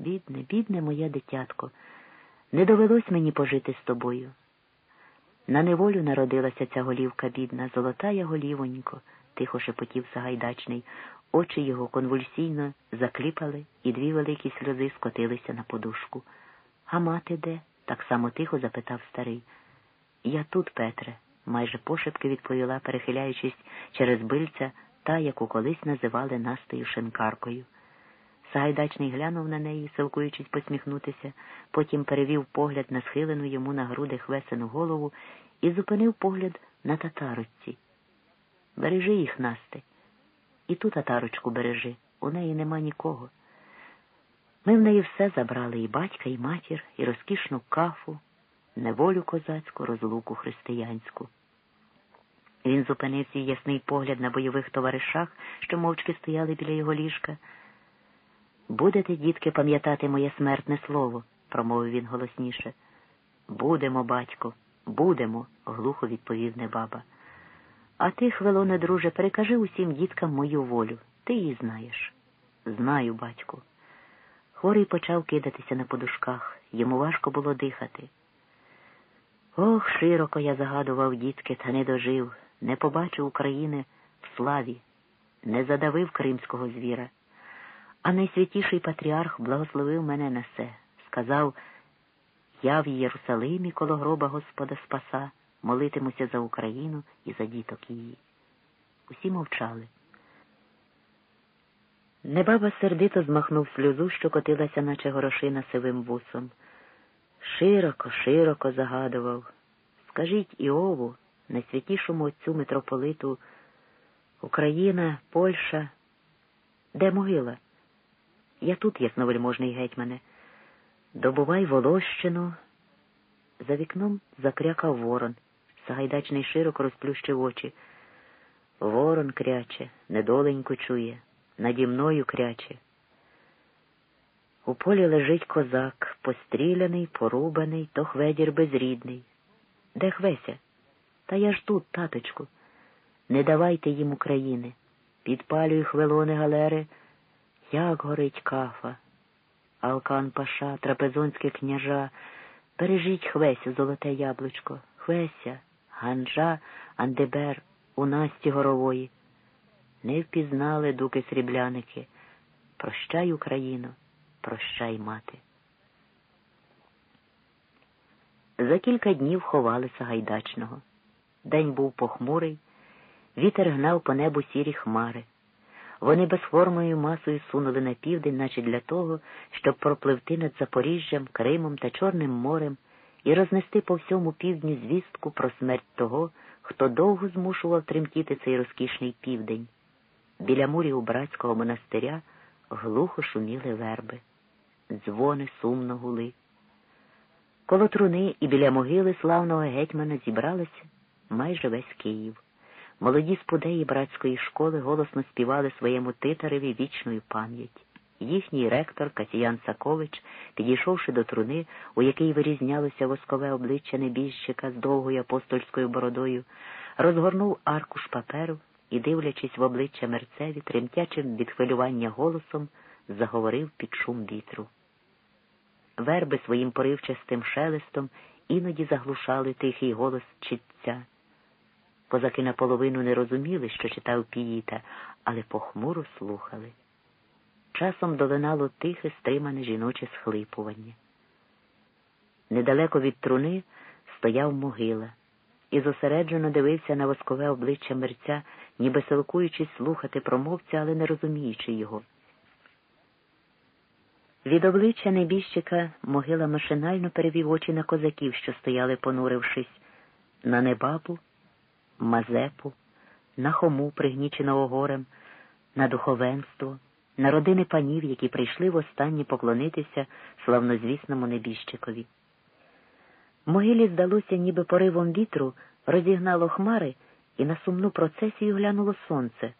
бідне, бідне моє дитятко, не довелось мені пожити з тобою. На неволю народилася ця голівка бідна, золотая голівонько, тихо шепотів Сагайдачний. Очі його конвульсійно закліпали, і дві великі сльози скотилися на подушку. А мати де? так само тихо запитав старий. Я тут, Петре, майже пошепки відповіла, перехиляючись через бильця та, яку колись називали Настею Шенкаркою. Сагайдачний глянув на неї, силкуючись посміхнутися, потім перевів погляд на схилену йому на груди хвесену голову і зупинив погляд на татарочці. Бережи їх, Насте. І ту татарочку бережи, у неї нема нікого. Ми в неї все забрали і батька, і матір, і розкішну кафу, неволю козацьку, розлуку християнську. Він зупинив свій ясний погляд на бойових товаришах, що мовчки стояли біля його ліжка. Будете, дітки, пам'ятати моє смертне слово, промовив він голосніше. Будемо, батько, будемо, глухо відповів небаба. А ти, хвилоне, друже, перекажи усім діткам мою волю. Ти її знаєш. Знаю, батьку. Хворий почав кидатися на подушках, йому важко було дихати. Ох, широко я загадував дітки, та не дожив, не побачив України в славі, не задавив кримського звіра. А найсвятіший патріарх благословив мене на все, сказав я в Єрусалимі коло гроба Господа Спаса молитимуся за Україну і за діток її. Усі мовчали. Небаба сердито змахнув сльозу, що котилася, наче горошина сивим вусом. Широко, широко загадував. Скажіть Іову, найсвятішому отцю митрополиту, Україна, Польща, де могила? Я тут, ясновельможний гетьмане. Добувай Волощину. За вікном закрякав ворон. Сагайдачний широко розплющив очі. Ворон кряче, недоленько чує, наді мною кряче. У полі лежить козак, постріляний, порубаний, то хведір безрідний. Де хвеся? Та я ж тут, таточку. Не давайте їм України. Підпалюй хвилони галери, як горить кафа. Алкан Паша, трапезонське княжа, бережіть Хвесю, золоте яблучко, Хвеся, Ганжа, Андебер, у Насті горової. Не впізнали дуки срібляники. Прощай, Україно, прощай, мати. За кілька днів ховали Сагайдачного. День був похмурий, вітер гнав по небу сірі хмари. Вони безформою масою сунули на південь, наче для того, щоб пропливти над Запоріжжям, Кримом та Чорним морем і рознести по всьому півдні звістку про смерть того, хто довго змушував тремтіти цей розкішний південь. Біля мурів братського монастиря глухо шуміли верби, дзвони сумно гули. Коло труни і біля могили славного гетьмана зібралися майже весь Київ. Молоді спудеї братської школи голосно співали своєму титареві вічною пам'ять. Їхній ректор Касіян Сакович, підійшовши до труни, у якій вирізнялося воскове обличчя небіжчика з довгою апостольською бородою, розгорнув аркуш паперу і, дивлячись в обличчя мерцеві, тремтячим від хвилювання голосом, заговорив під шум вітру. Верби своїм поривчастим шелестом іноді заглушали тихий голос читця. Козаки наполовину не розуміли, що читав Піїта, але похмуро слухали. Часом долинало тихе, стримане жіноче схлипування. Недалеко від труни стояв могила і зосереджено дивився на воскове обличчя мерця, ніби силкуючись слухати промовця, але не розуміючи його. Від обличчя небіжчика могила машинально перевів очі на козаків, що стояли, понурившись, на небабу Мазепу, на хому, пригніченого горем, на духовенство, на родини панів, які прийшли востаннє поклонитися славнозвісному небіжчикові. Могилі здалося, ніби поривом вітру розігнало хмари і на сумну процесію глянуло сонце,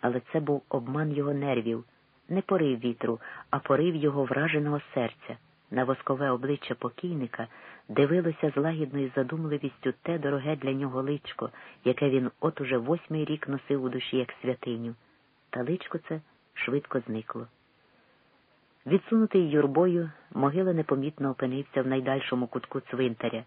але це був обман його нервів, не порив вітру, а порив його враженого серця. На воскове обличчя покійника дивилося з лагідною задумливістю те дороге для нього личко, яке він от уже восьмий рік носив у душі як святиню, та личко це швидко зникло. Відсунутий юрбою, могила непомітно опинився в найдальшому кутку цвинтаря.